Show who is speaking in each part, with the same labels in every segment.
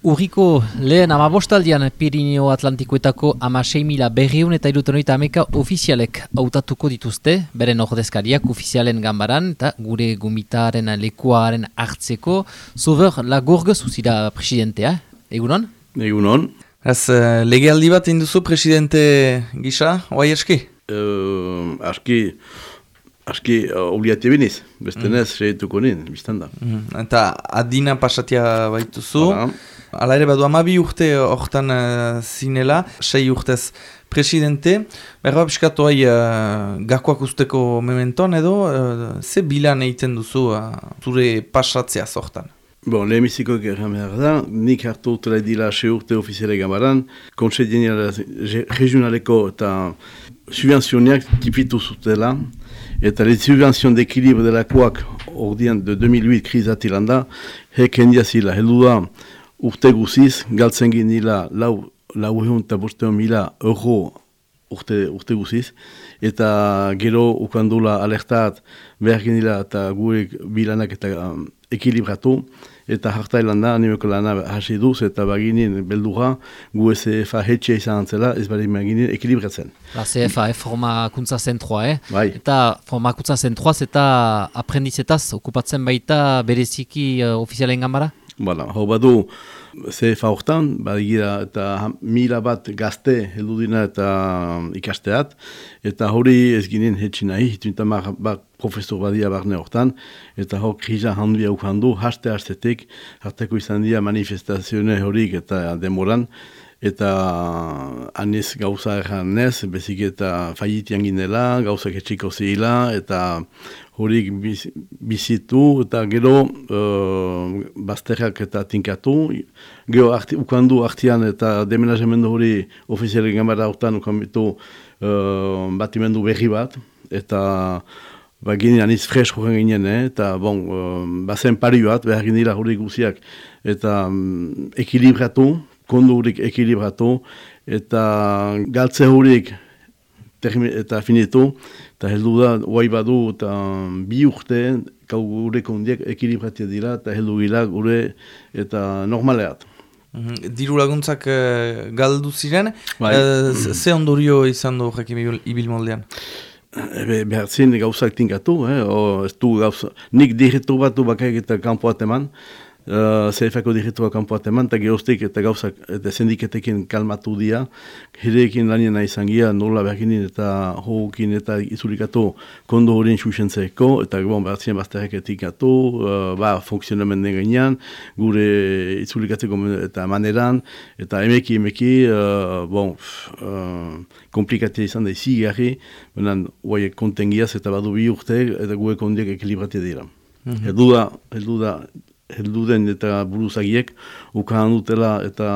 Speaker 1: Urriko lehen amabostaldian Pirineo Atlantikoetako ama 6.000 berriun eta irutenoita ameka ofizialek hautatuko dituzte, beren ordezkariak ofizialen gambaran eta gure gumitaren lekuaren hartzeko. Zover, lagorg zuzira presidentea, egunon?
Speaker 2: Egunon.
Speaker 3: Ez, uh, legealdi bat induzu presidente gisa, oai eski?
Speaker 2: Uh, aski, aski uh, obliate biniz, beste nez, mm. reituko nien, biztanda.
Speaker 3: Mm. Eta adina pasatia baituzu. Hala ere badu amabi urte hortan uh, zinela, sei urtez presidente. Berra biskatu hai uh, gakoak usteko mementoan edo, uh, ze bilan egiten duzu uh, zure pasatzea zortan?
Speaker 2: Bon, lehemiziko gerran behar da, nik hartu utela dila se urte ofiziale gamaran, kontsedieniala regionaleko eta subvenzioniak tipitu zutela, eta le subvenzion dekilibre delakoak ordian de 2008 krizatilanda, heken diazila, heldu da, urte guziz, galtzen ginila lau, lau egun eta bosteon mila euro urte, urte guziz, eta gero ukandula alertat behar ginila eta gurek bilanak eta um, ekilibratu, eta hartailan da, animeko lana hasi duz, eta baginin beldura, gu SFA hetxe izan antzela, ez bari maginin ekilibratzen.
Speaker 1: La CFA, eh, formakuntza zentroa, eh?
Speaker 2: Bai.
Speaker 1: Eta formakuntza zentroaz eta aprendizetaz okupatzen baita bereziki uh, ofizialen gambara?
Speaker 2: Bala, hau badu, CFA hortan, badigira eta mila bat gazte heldu dina eta ikasteat, eta hori ez ginen hetsi nahi, hitu bat profesor badia barne hortan, eta hor kriza handia ukandu, haste hastetik, harteko izan dira manifestazione horik eta demoran, eta aniz gauza erran nez, bezik eta faiitian ginela, gauzak etxiko zihila, eta horik bizitu, eta gero uh, bazterrak eta tinkatu, gero arti, ukandu artian eta demenazemendu hori ofizialik gambara hortan ukanbitu uh, batimendu berri bat, eta ba, ginen aniz fresko ginen, eh? eta bon, uh, bazen pari bat, behar ginela hori guziak, eta um, ekilibratu, kondu hurik ekilibratu, eta galtze hurik eta finitu, eta heldu da, guai badu, eta bi urte, kau gure kondiak ekilibratia dira, eta heldu gila gure, eta normaleat.
Speaker 3: Mhm. Diru laguntzak uh, galdu ziren, bai. uh, ze ondorio izan du jakim ibil moldean?
Speaker 2: Ebe, behar zin gauzak tinkatu, eh? o, ez du gauza, nik digitu bat du bakaik eta kanpoat eman, uh, CFako digitua kanpoat eman, eta geostik eta gauzak eta sendiketekin kalmatu dia, hireekin lanien nahi zangia, nola behakinin eta hogukin eta izulikatu kondo horien susentzeko, eta bon, behatzen bazterrek etikatu, uh, ba, funksionamen den gainean, gure izulikatzeko eta maneran, eta emeki emeki, uh, bon, uh, komplikatia izan da izi gari, benen, oai, kontengiaz eta badu bi urte, eta gue kondiak ekilibratia dira. Mm -hmm. Eldu da, eldu da, heldu den eta buruzagiek ukan dutela eta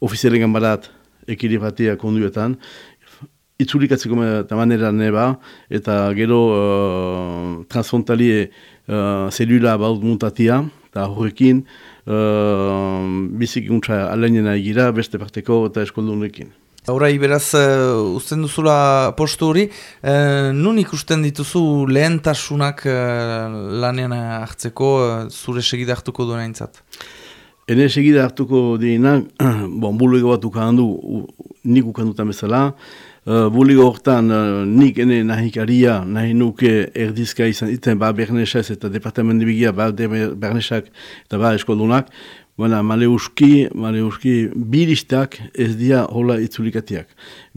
Speaker 2: ofizialen barat ekilibratia konduetan itzulikatzeko manera neba eta gero uh, transfrontalie uh, zelula baut mutatia eta horrekin uh, bizik guntza alenena egira beste parteko eta eskoldunekin.
Speaker 3: Horai beraz, uh, usten duzula postu hori, uh, nun ikusten dituzu lehentasunak uh, lanean hartzeko uh, zure segida hartuko duena intzat?
Speaker 2: Ene segida hartuko duena, bon, bulego bat ukandu, nik ukandutan bezala, uh, bulego hortan uh, nik ene nahikaria, nahi nuke erdizka izan, iten ba bernesaz eta departamendibigia, ba bernesak eta ba eskoldunak, Baina, maleuski, maleuski, biristak ez dira hola itzulikatiak.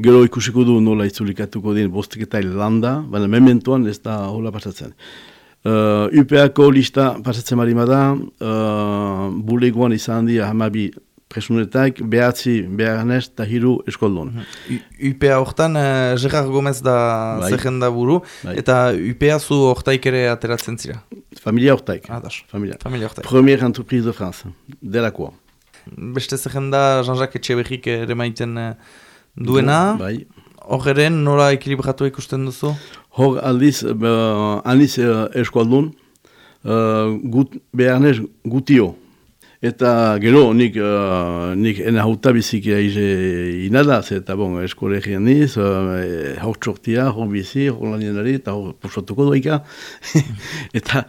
Speaker 2: Gero ikusiko du nola itzulikatuko dien bosteketai landa, baina mementoan ez da hola pasatzen. Uh, UPA-ko lista pasatzen marimada, uh, bulegoan izan dira hamabi presunetak, behatzi, beharnez, eta hiru eskoldun.
Speaker 3: UPA hortan, uh, Gerard Gomez da bai. zehenda buru, bai. eta UPA zu hortaik ere ateratzen zira?
Speaker 2: Familia hortaik.
Speaker 3: Ah, Familia. Familia hortaik.
Speaker 2: Première entreprise de France, delakoa.
Speaker 3: Beste zehenda, Jean-Jacques Etxeberrik ere maiten uh, duena. Bai. Hor ere, nola ekilibratu ikusten duzu?
Speaker 2: Hor aldiz, uh, aldiz uh, eskoldun, uh, gut, beharnez gutio. Eta gero, nik, uh, nik ena hauta biziki aize inadaz, eta bon, eskolegian niz, uh, hau txortia, hau bizi, hau lanien ari, eta hau posatuko doika. eta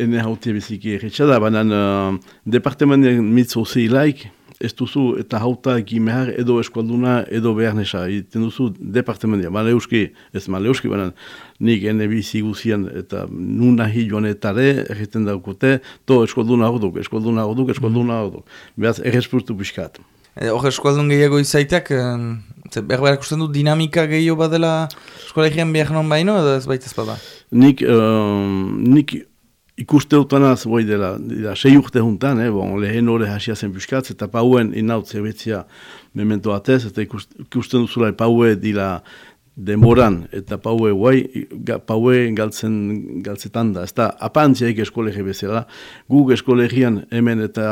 Speaker 2: ena hautia biziki erretxada, banan uh, departamenten mitzo zilaik, ez duzu eta hauta egin edo eskualduna edo behar nesa. Iten duzu departamentia, maleuski, ez maleuski, baina nik ene bizi guzian eta nuna hi joanetare egiten daukute, to eskualduna hau duk, eskualduna hau duk, eskualduna hau duk. Beaz, errespurtu piskat.
Speaker 3: E, Hor eskualdun gehiago izaitak, e, berberak usten du dinamika gehiago badela eskolegian behar non baino edo ez baita ezpada?
Speaker 2: Nik, um, nik ikuste utanaz, boi dela, dira, sei urte juntan, eh, bon, lehen hori hasia zen buskatz, eta pauen inaut zebetzia memento atez, eta ikusten duzula paue dila demoran, eta paue guai, paue galtzen, galtzetan da. Ez da, apantziaik eskolegi bezala, guk eskolegian hemen eta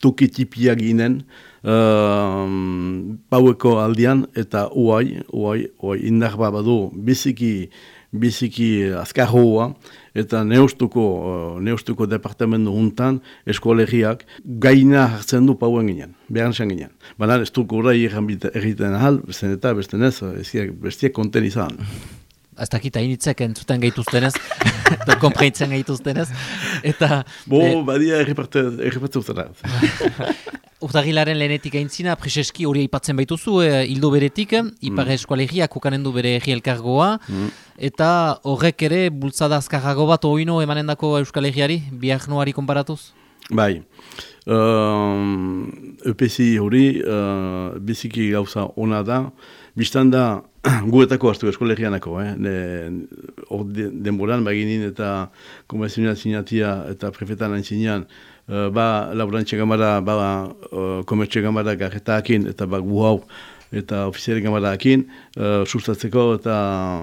Speaker 2: tuki tipiak ginen, um, paueko aldian, eta uai, uai, uai, indar badu, biziki, biziki azkarroa, eta neustuko, uh, neustuko departamentu juntan eskolegiak gaina hartzen du pauen ginen, behar esan ginen. Baina ez duk gura egiten ahal, beste eta beste nez, bestiak konten izan.
Speaker 1: Ez dakit hainitzek entzuten gehituztenez, eta kompreitzen gehituztenez, eta...
Speaker 2: Bo, e... badia errepartu zara.
Speaker 1: Urtagilaren lehenetik aintzina, Prezeski hori aipatzen baituzu, e, hildo beretik, Ipar mm. Eskualegiak ukanen du bere egi elkargoa, mm. eta horrek ere bultzada azkarrago bat oino emanen dako Euskal Herriari, biak noari konparatuz?
Speaker 2: Bai, um, EPC hori, uh, biziki gauza ona da, biztan da, guetako hartu eskolegianako, eh? hor de, denboran, baginin eta konbazioa zinatia eta prefetan antzinean, uh, ba laborantxe gamara, ba uh, komertxe gamara garretakin eta ba gu hau eta ofiziari gamarakin uh, sustatzeko eta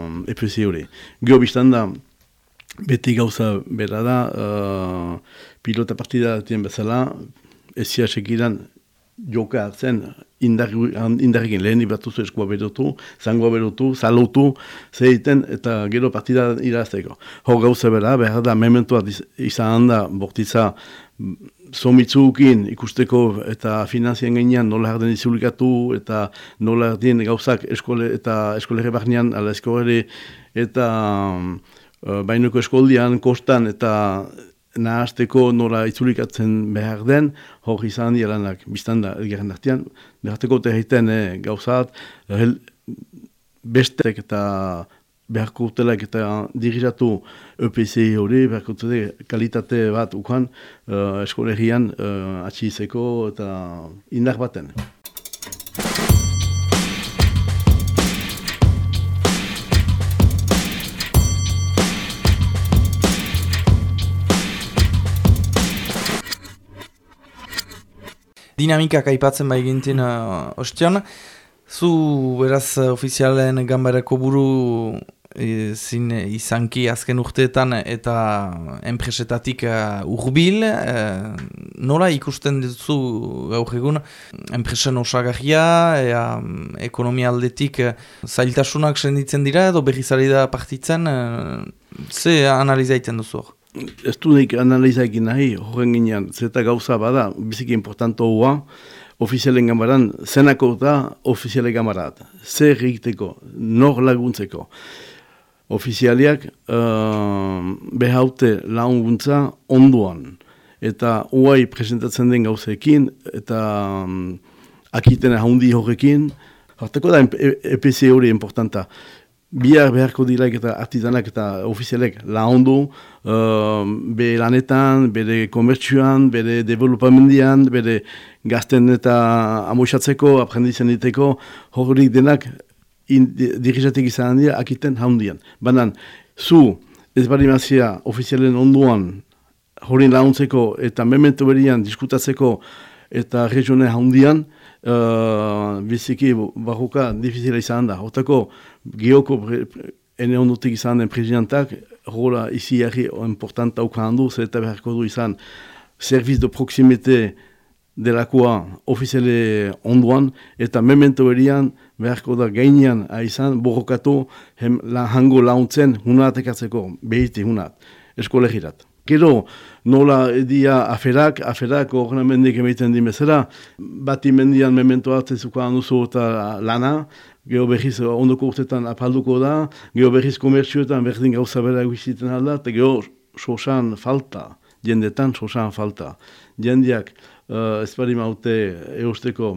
Speaker 2: um, EPC hori. Gio biztan da, beti gauza bera da, uh, pilota partida dien bezala, ezia sekiran joka hartzen indarrekin lehen ibatu zu eskua berotu, zangoa berotu, zalotu, zeiten eta gero partida irazteko. Hor gauza bera, behar da, mementua izan da, bortitza, somitzukin ikusteko eta finanzien gainean nola jarden izulikatu eta nola jarden gauzak eskole eta eskolege barnean ala eskolere eta uh, bainoko eskoldian kostan eta nahazteko nola itzulikatzen behar den, hor izan dielanak biztanda elgarren artean, beharteko egiten eh, gauzat, hel, bestek eta beharko utelak eta dirigatu EPC hori, beharko kalitate bat ukan uh, eskolegian uh, atxizeko eta indar baten.
Speaker 3: Dinamikak aipatzen bai gintin uh, ostion. Zu beraz ofizialen gambarako buru e, zin izanki azken urteetan eta enpresetatik uh, urbil. Uh, nola ikusten duzu gaur egun enpresen osagahia, ea, ekonomia aldetik uh, zailtasunak senditzen dira edo berrizari da partitzen. Uh, ze analizaiten duzu hor?
Speaker 2: Ez du nik analizaekin nahi, horren ginean, zeta gauza bada, biziki importanto hua, ofizialen gambaran, zenako da ofiziale gambarat. Zer egiteko, nor laguntzeko. Ofizialiak uh, behaute launguntza onduan. Eta uai presentatzen den gauzekin, eta um, akiten haundi horrekin, hartako da EPC hori importanta bihar beharko dilaik eta artizanak eta ofizialek laundu, uh, be lanetan, bere komertsuan, bere developamendian, bere gazten eta amosatzeko, aprendizen diteko, horrik denak dirizatik izan dira, akiten haundian. Banan, zu, ez bari mazia ofizialen onduan, horin launtzeko eta memento berian diskutatzeko eta regione haundian, uh, biziki barruka difizila izan da. Hortako, geoko ene ondutik izan den presidentak, rola izi erri importanta ukan du, zer eta beharko du izan serviz de proximite delakoa ofiziale onduan, eta memento berian beharko da gainean izan borrokatu hem la hango launtzen hunat ekatzeko, hunat, eskolegirat. Gero, nola edia aferak, aferak ornamendik emaiten di bezala, bati mendian memento hartzezuko handuzu eta lana, geho behiz ondoko urtetan apalduko da, geho behiz komertzioetan berdin gauza bera egiziten alda, eta geho sosan falta, jendetan sosan falta. Jendeak uh, ez bari maute eusteko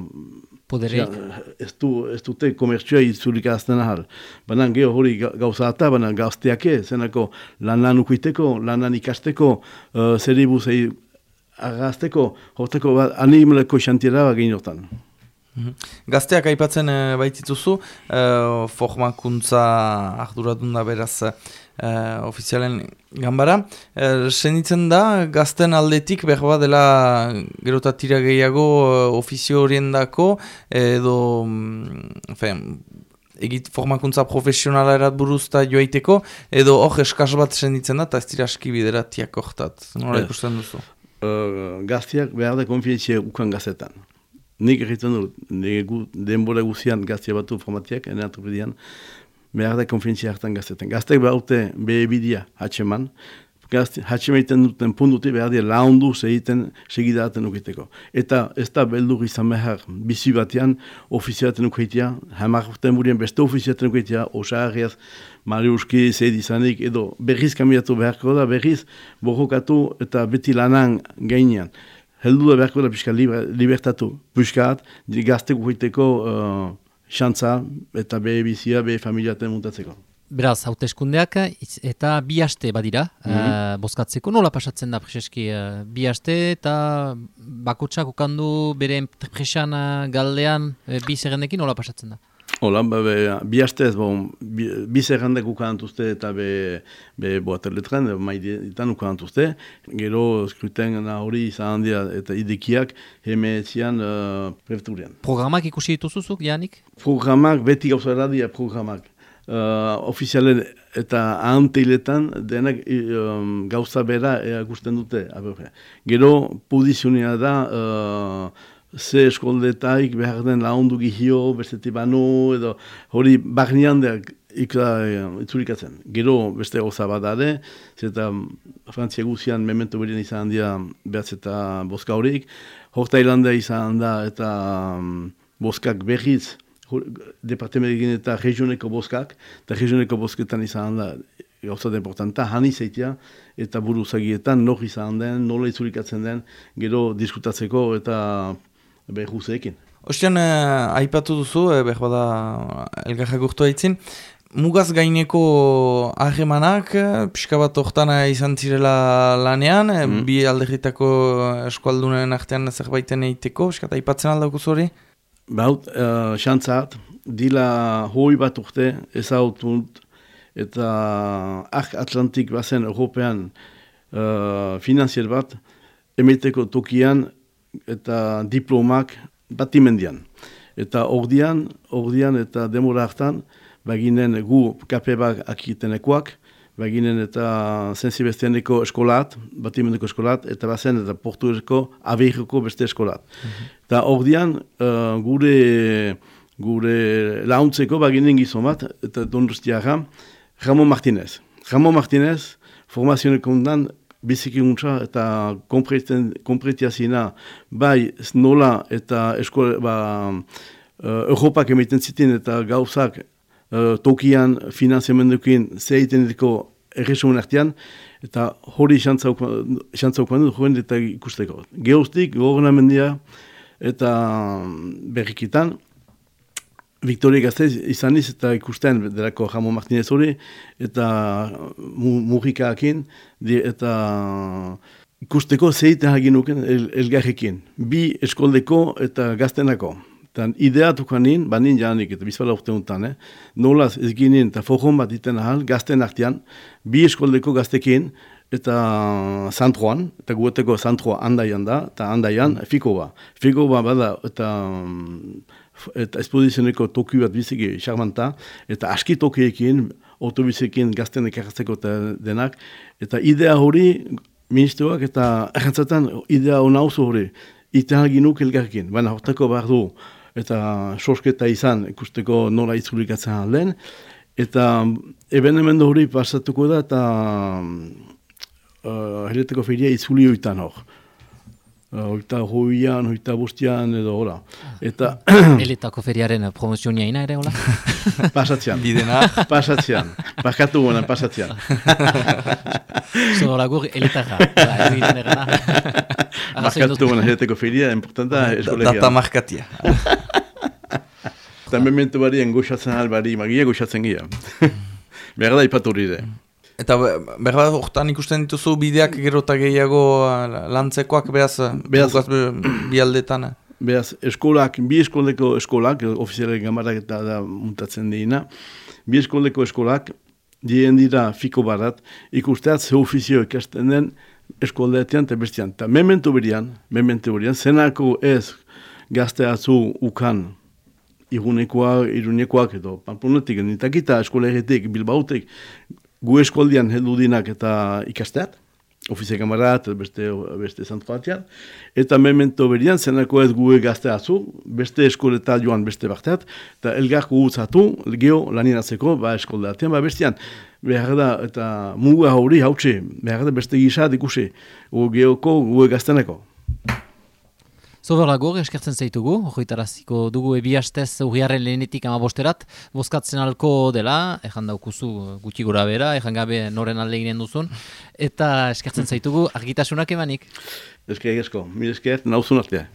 Speaker 1: Podereik.
Speaker 2: ez, du, ez dute komertzioa itzulik azten ahal. Baina geho hori gauza eta, baina gazteake, zenako lanan ukuiteko, lanan ikasteko, uh, zeri buzei agazteko, horteko animaleko xantiera bagin
Speaker 3: Mhm. Gazteak aipatzen e, baitzituzu, e, formakuntza arduratun da beraz e, ofizialen gambara. E, senitzen da, gazten aldetik behar dela gerota tira gehiago ofizio horien dako, edo mm, fe, egit formakuntza profesionala erat buruzta joaiteko, edo hor eskaz bat senitzen da, eta ez dira aski bideratiak horretat. Nola ikusten duzu?
Speaker 2: Uh, gazteak behar da konfientzia ukan gazetan. Nik egiten dut, gu, denbora guzian gazte batu formatiak, ene antropedian, behar da konfientzia hartan gaztetan. Gazteak behar dute behe bidia hatxeman, hatxemaiten duten punduti behar dira laundu segiten segidaten ukiteko. Eta ez da beldur izan behar bizi batean ofiziaten ukitea, hamar urten burien beste ofiziaten ukitea, osaharriaz, Mariuski, zeid izanik, edo berriz kamiatu beharko da, berriz borrokatu eta beti lanan gainean heldu da beharko da pixka libertatu. Piskat, gazte guiteko uh, xantza eta behe bizia, behe familiaten muntatzeko.
Speaker 1: Beraz, hauteskundeak eta bi haste badira, mm -hmm. bozkatzeko. Nola pasatzen da, Prezeski, uh, bi haste eta bakotsak ukandu bere presan galdean uh, bi zerrendekin nola pasatzen da?
Speaker 2: Hola, ba, be, bi haste ez, bon, bi, bi zerrandek ukanantuzte eta be, be boaterletren, maidetan ukanantuzte. Gero, skruten hori izan handia eta idekiak heme etzian uh, prefeturian.
Speaker 1: Programak ikusi dituzuzuk, Janik?
Speaker 2: Programak, beti gauza eradia programak. Uh, ofizialen eta ahanteiletan denak um, gauza bera ikusten dute. Gero, pudizionia da... Uh, ze eskoldetaik behar den laundu gihio, beste banu, edo hori bagnian da itzurikatzen. Gero beste goza badare, zeta Frantzia guzian memento berien izan handia behatz eta boska horik, Horta Irlanda izan da eta um, boskak behiz, departementin eta regioneko boskak, eta regioneko bosketan izan da gauza da importanta, hani zeitia, eta buruzagietan nor izan den, nola itzurikatzen den, gero diskutatzeko eta behuzeekin.
Speaker 3: Ostean, eh, aipatu duzu, eh, behar bada elgarrak urtu haitzin, mugaz gaineko ahemanak, eh, pixka bat oktana izan zirela lanean, mm. bi alderritako eskualdunen artean zerbaiten egiteko, pixka eta aipatzen aldauko zori?
Speaker 2: Baut, uh, xantzat, dila hoi bat urte ezautunt, eta ah Atlantik bazen European uh, finanzier bat, emeteko tokian eta diplomak batimendian. Eta ordian, ordian eta demora hartan, baginen gu kapebak akitenekoak, baginen eta sensibestianeko eskolat, batimendeko eskolat, eta bazen eta portuerko abeireko beste eskolat. Mhm. Eta mm ordian, uh, gure, gure launtzeko baginen gizomat, eta donrustiaga, Ramon Martinez. Ramon Martinez, formazioneko undan, bizikiguntza eta kompretiazina bai nola eta eskola ba, uh, Europak emiten ziten eta gauzak uh, tokian finanziamendukin zeiten diko erresumen artean eta hori xantzaukoan dut joen eta ikusteko. Geostik, gobernamendia eta berrikitan Victoria Gaztez izan iz eta ikusten delako Jamo Martinez hori eta murrikaakin eta ikusteko zeiten hagin nuken el, elgarrekin. Bi eskoldeko eta gaztenako. Tan ideatuko nien, banin janik eta bizpala urte untan, eh? nolaz ez ginen eta fojon bat iten ahal, gazten artean, bi eskoldeko gaztekin eta zantroan, eta gueteko zantroa handaian da, eta handaian fiko ba. Fiko ba bada eta eta espozizioneko toki bat biziki xarmanta, eta aski tokiekin, autobizekin gazten ekarratzeko denak, eta idea hori, ministroak eta errantzaten idea hona oso hori, itean ginuk elgarkin, baina hortako behar du, eta sosketa izan ikusteko nola itzulikatzen alden, eta ebenemendu hori pasatuko da, eta uh, heleteko feria itzuli oitan hor. Hoita hoian, hoita bostian, edo hola. Eta...
Speaker 1: Eletako feriaren promozionia ina ere, hola?
Speaker 2: pasatzean.
Speaker 3: Bidena.
Speaker 2: Pasatzean. Bakatu gona, pasatzean.
Speaker 1: Zoro lagur, eletarra. Ba.
Speaker 2: Bakatu gona, heleteko feria, importanta eskolegian.
Speaker 3: Data markatia.
Speaker 2: Eta memento bari, engoxatzen albari, magia goxatzen gira. Behar da ipatu hori
Speaker 3: Eta behar horretan ikusten dituzu bideak gero eta gehiago lantzekoak behaz, behaz bi aldetan?
Speaker 2: Behaz, eskolak, bi eskoleko eskolak, ofizialek gamarak eta da muntatzen dira, bi eskoleko eskolak, dien dira fiko barat, ikusteat ze ofizio ikasten den eskoldeetan eta bestian. Eta memento berian, memento berian, zenako ez gazte atzu ukan irunekoak, irunekoak edo pampunetik, nitakita eskolegetik, bilbautek, gu eskoldian heldu dinak eta ikasteat, ofizia kamarat, beste, beste zantuatiat, eta memento berian, zenako ez gu gazte atzu, beste eskoleta joan beste bakteat, eta elgarko gutzatu, geho laninatzeko, ba eskoldeatean, ba bestian, behar da, eta muga hori hautsi, behar da beste gisa ikusi, geoko, gu gazteneko.
Speaker 1: Zoberlago, eskertzen zaitugu, horretaraziko dugu ebiastez urriaren lehenetik ama bosterat, bozkatzen alko dela, ejan daukuzu gutxi gura bera, ejan gabe noren alde ginen duzun, eta eskertzen zaitugu argitasunak emanik.
Speaker 2: Esker, esko, mi esker, nauzun artea.